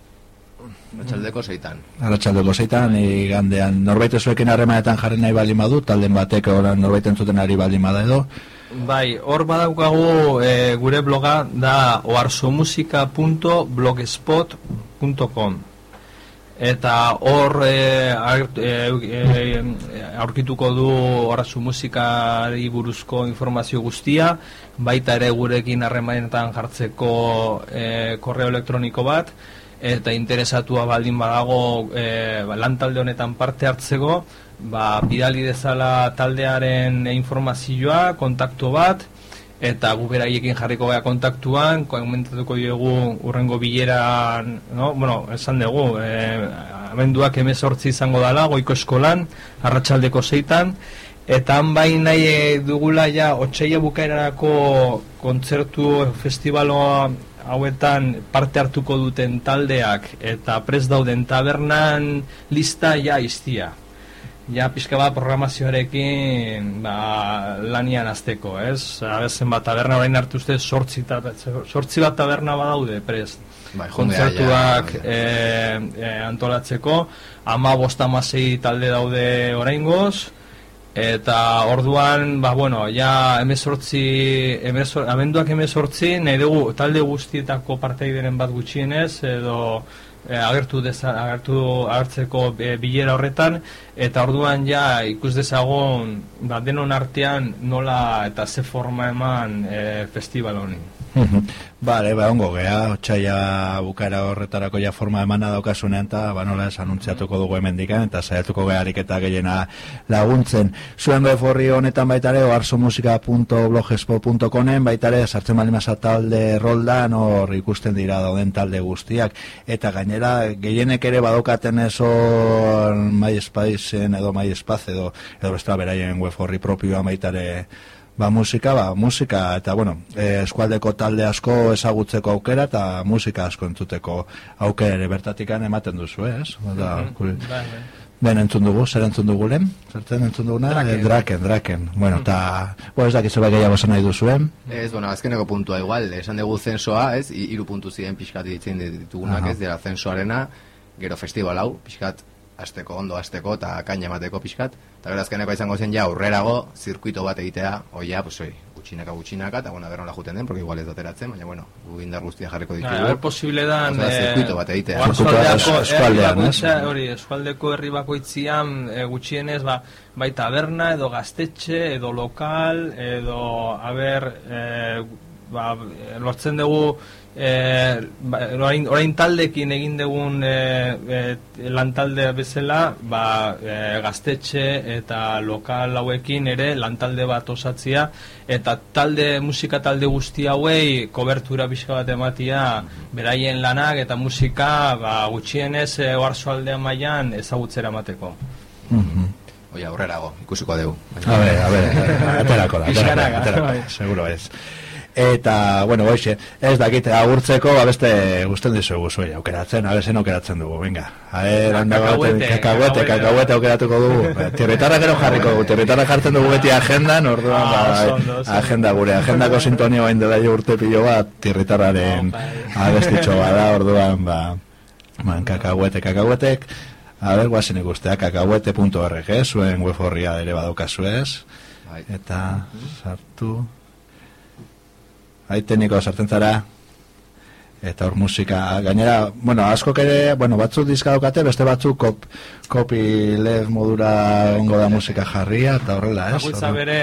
Atxaldeko seitan. Arratxaldeko zeitan, igandean norbait zuekin harremanetan jarri nahi baldin badu, talden batek norbait entzuten ari baldin bada edo, Bai, hor badaukagu e, gure bloga da oarsomusika.blogspot.com eta hor e, aurkituko du oarso musikari buruzko informazio guztia. Baita ere gurekin harremanetan jartzeko e, korreo elektroniko bat. Eta interesatua baldin badago e, ba, lan talde honetan parte hartzeko ba, bidali dezala taldearen informazioa, kontaktu bat eta gu beraiekin jarriko gara kontaktuan, komentatuko diogu urrengo bileran, no? bueno, esan dugu, e, abenduak emezortzi izango dala, goiko eskolan, arratsaldeko zeitan, eta han bai nahi dugula ja, otxeia bukaerarako kontzertu festivaloa hauetan parte hartuko duten taldeak eta prest dauden tabernan lista ja iztia. Ja, pixka bat programazioarekin ba, lanian azteko, ez? Abezen bat taberna orain hartu uste sortzi, ta, sortzi bat taberna badaude prest. Bai, kontzertuak ja, e, e, antolatzeko, ama bosta talde daude oraingoz, eta orduan, ba, bueno, ja emezortzi, emezor, abenduak emezortzi, nahi dugu talde guztietako parteideren bat gutxienez, edo agertu deza, agertu agertzeko e, bilera horretan, eta orduan ja ikus dezagon, ba, denon artean nola eta ze forma eman e, festival honi. Bale, ba, ongo gea, otxaila bukara horretarako ja forma emana daukasunean, eta ba, ez anuntziatuko dugu hemendikan eta saiatuko geharik eta gehiena laguntzen. Zuen web horri honetan baitare, oarsomusika.blogspot.comen baitare, sartzen bali talde roldan, hor ikusten dira dauden talde guztiak, eta gainera, gehienek ere badokaten ez hor MySpace edo MySpace edo, edo bestela beraien web horri propioa baitare, Ba, musika, ba, musika, eta bueno, eh, eskualdeko talde asko ezagutzeko aukera eta musika asko entzuteko aukera ere bertatikan ematen duzu, eh, ez? Da, kuri- Ben entzun dugu, zer entzun dugu lehen? Zertzen entzun duguna? Draken. Eh, draken, draken. Bueno, eta, bueno, ez dakizu bai gehiago esan nahi duzuen. Ez, bueno, azkeneko puntua igual, esan dugu zensoa, ez, hi- hiru puntu ziren pixkat ditzen ditugunak, Aha. ez, dira zensoarena, gero festival hau, pixkat, asteko, ondo asteko, eta kaina emateko pixkat, eta gero azkeneko izango zen ja, aurrerago, zirkuito bat egitea, oia, pues oi, gutxinaka, gutxinaka, eta bueno, berrola juten den, porque igual ez dateratzen, baina bueno, gu indar guztia jarriko ditugu. A ver, posible. Osea, eh, zirkuito bat egitea. Eskualdean, hori, eskualdeko herri bakoitzian e, gutxienez, ba, bai taberna, edo gaztetxe, edo lokal, edo, a ber, e, ba, lortzen dugu e, ba, orain, orain taldekin egin dugun e, e, lantalde bezala ba, e, gaztetxe eta lokal hauekin ere lantalde bat osatzia eta talde musika talde guzti hauei kobertura pixka bat ematia beraien lanak eta musika ba, gutxienez e, oarsoaldean mailan ezagutzera emateko Mhm. Oi, aurrerago, ikusiko dugu. A ver, a ver, aterako da, aterako da, seguro ez. Eta, bueno, hoxe, ez dakit, agurtzeko, ba beste gusten dizugu zuei, aukeratzen, a zen aukeratzen dugu, venga. A ver, Ah, handa baten, kakahuete, kakahuete. aukeratuko dugu. Ba, Tirritarra gero jarriko dugu, tirritarra jartzen dugu beti agendan, orduan, Ah, ba, ondo. agenda gure, agendako sintonia bain dela urte pilo bat, tirritarraren abestitxo bada, orduan, ba, man, kakahuete, kakahuetek, a ver, guazen ikustea, kakahuete.org, zuen web horria ere badaukazu ez, eta sartu, Aiteniko sartzen zara. Eta hor musika gainera, bueno, askok ere, bueno, batzuk diska daukate, beste batzuk kop, kopi leg modura ongo da musika jarria eta horrela, ez? Bakoitza bere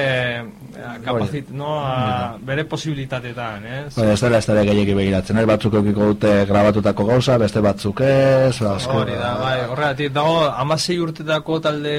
eh, kapazit, no, a, bere posibilitateetan, ez? Bai, ez dela ez dela gehiagi begiratzen, ez? Batzuk eukiko dute grabatutako gauza, beste batzuk ez, asko... Hori da, bai, horregatik dago amasei urtetako talde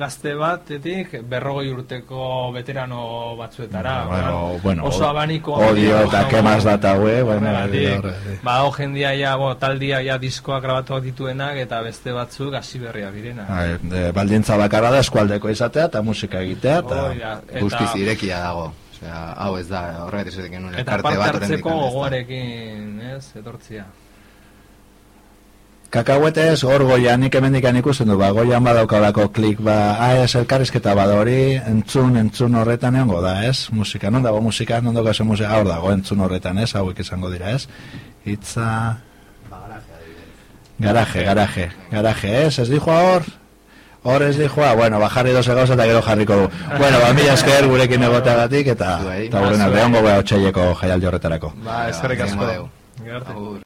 gazte batetik berrogei urteko veterano batzuetara. Bueno, bueno, oso abaniko odio eta más data, hue, bueno, Horregatik, ba, jendia ja, bo, taldia ja diskoak grabatuak dituenak eta beste batzuk hasi berria direna. Bai, de, baldintza bakarra da eskualdeko izatea eta musika egitea eta Hori da, eta- Guztiz irekia dago. Osea, hau ez da, horregatik esaten genuen elkarte bat hartzeko ez gogoarekin, ez, etortzia. Kakahuetez, hor goian, nik emendikan ikusten du, ba, goian badaukalako klik, ba, ah, ez, elkarrizketa bada hori, entzun, entzun horretan egongo da, ez? Musika, non dago musika, non dago musika, hor dago, entzun horretan, ez? Hauek izango dira, ez? Itza... Garaje, garaje, garaje, ez? Ez dijo hor? Hor ez dijo, bueno, ba, jarri doze gauza eta gero jarriko du. Bueno, ba, mila esker gurekin egoteagatik eta, eta guren Ba, alde hongo beha otxaileko jaialdi horretarako. Ba, eskerrik asko. Egingo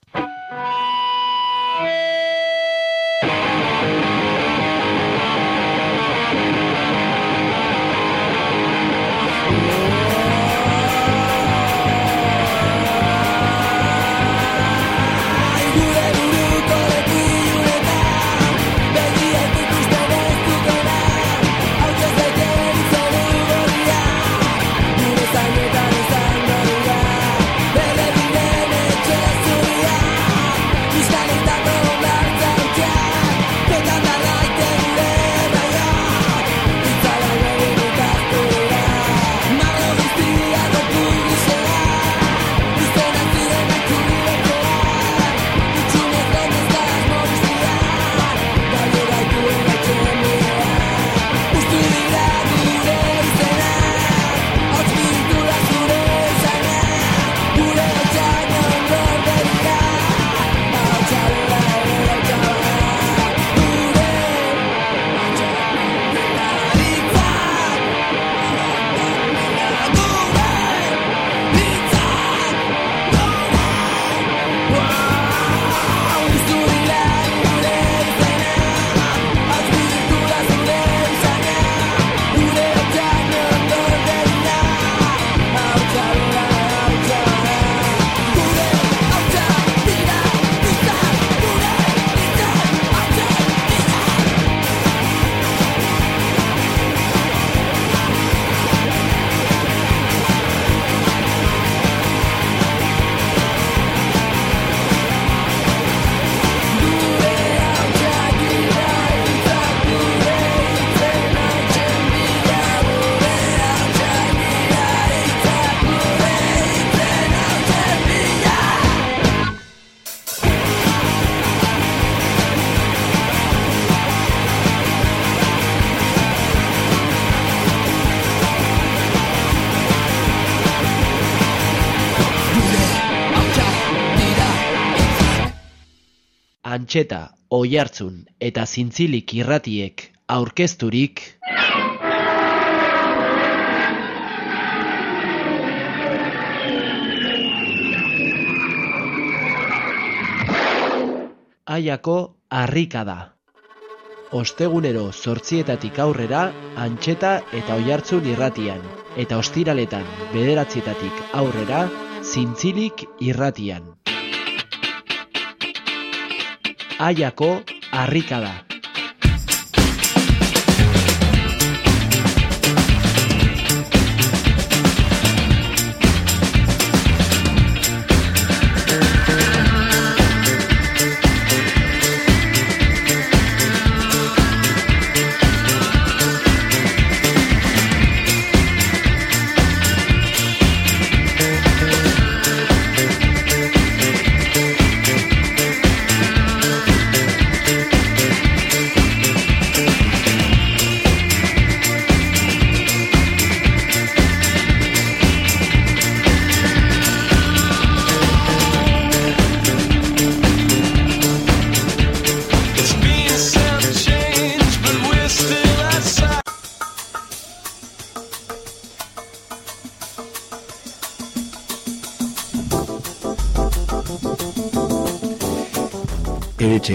Antxeta, Oihartzun eta Zintzilik irratiek aurkezturik Aiako harrika da. Ostegunero zortzietatik aurrera antxeta eta oihartzun irratian, eta ostiraletan bederatzietatik aurrera zintzilik irratian. Aiako harrikada.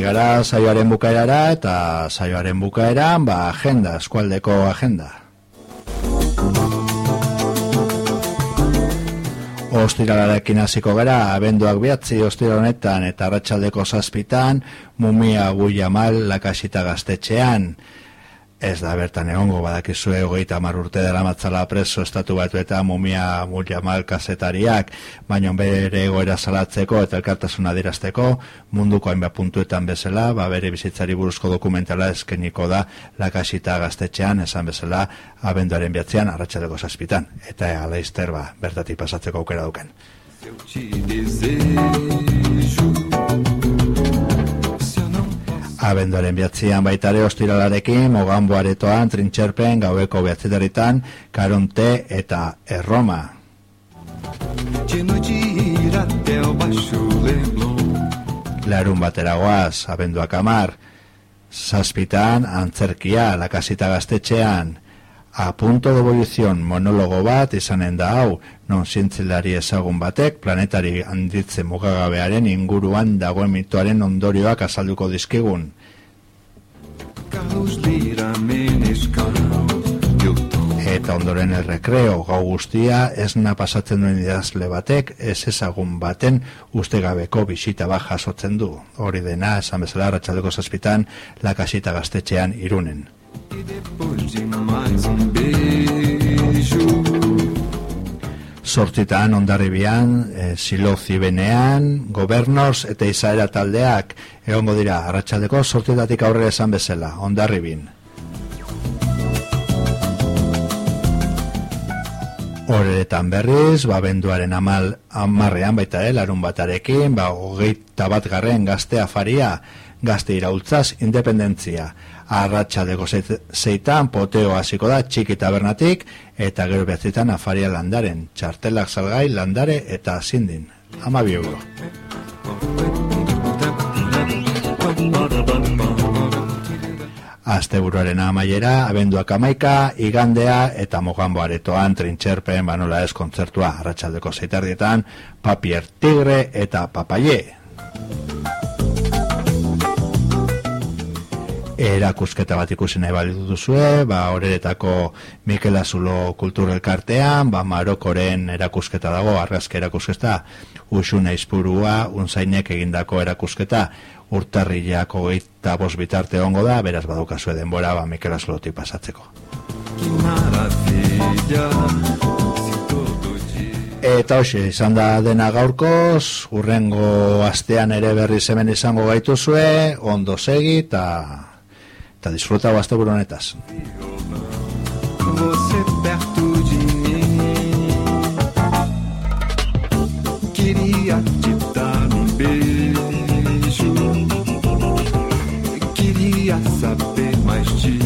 Gara saioaren bukaerara eta saioaren bukaeran ba agenda, eskualdeko agenda. Ostiralarekin hasiko gara, abenduak behatzi ostira honetan eta arratsaldeko zazpitan, mumia guiamal lakasita gaztetxean. Ez da bertan egongo badakizue hogeita hamar urte dela matzala preso estatu batu eta mumia guiamal kasetariak, baina bere egoera salatzeko eta elkartasuna dirazteko, munduko hainbat puntuetan bezala, ba bere bizitzari buruzko dokumentala eskeniko da lakasita gaztetxean, esan bezala, abenduaren behatzean arratsaldeko zazpitan. Eta alaizter ba, bertatik pasatzeko aukera duken. Abenduaren behatzean baitare ostiralarekin, mogambo aretoan, trintxerpen, gaueko behatzetaritan, karonte eta erroma. Larun batera goaz, abenduak amar, zazpitan, antzerkia, lakasita gaztetxean, a punto de evolución monologo bat izanen da hau, non zientzilari ezagun batek planetari handitze mugagabearen inguruan dagoen mitoaren ondorioak azalduko dizkigun. Eta ondoren errekreo gau guztia esna pasatzen duen idazle batek ez ezagun baten ustegabeko bisita bat jasotzen du. Hori dena, esan bezala, ratxaldeko zazpitan, lakasita gaztetxean irunen. Sortzitan ondarribian, e, silozi benean, gobernors eta izaera taldeak. Egongo dira, arratsaldeko sortzitatik aurrera esan bezala, ondarribin. Horetan berriz, ba, benduaren amal, amarrean baita, eh, larun batarekin, ba, hogeita bat garren gazte afaria, gazte iraultzaz, independentzia. Arratxaldeko zeit- zeitan, poteo hasiko da, txiki tabernatik, eta gero behatzitan afaria landaren, txartelak salgai, landare eta zindin. Ama bi euro. Asteburuaren amaiera, abenduak amaika, igandea eta mogambo aretoan trintxerpen banola ez kontzertua arratsaldeko zeitardietan, papier tigre eta papaie. Erakusketa bat ikusi nahi balitu duzue, ba, horeretako Mikel Azulo kulturelkartean, ba, Marokoren erakusketa dago, argazke erakusketa, usun eizpurua, unzainek egindako erakusketa, urtarrilako geita bos bitarte ongo da, beraz badukazue denbora, ba, Mikel Azulotik pasatzeko. Eta hoxe, izan da dena gaurkoz, urrengo astean ere berriz hemen izango gaituzue, ondo segi eta eta disfruta basta honetaz. Você perto de mim. Queria te dar um beijo. Queria saber mais de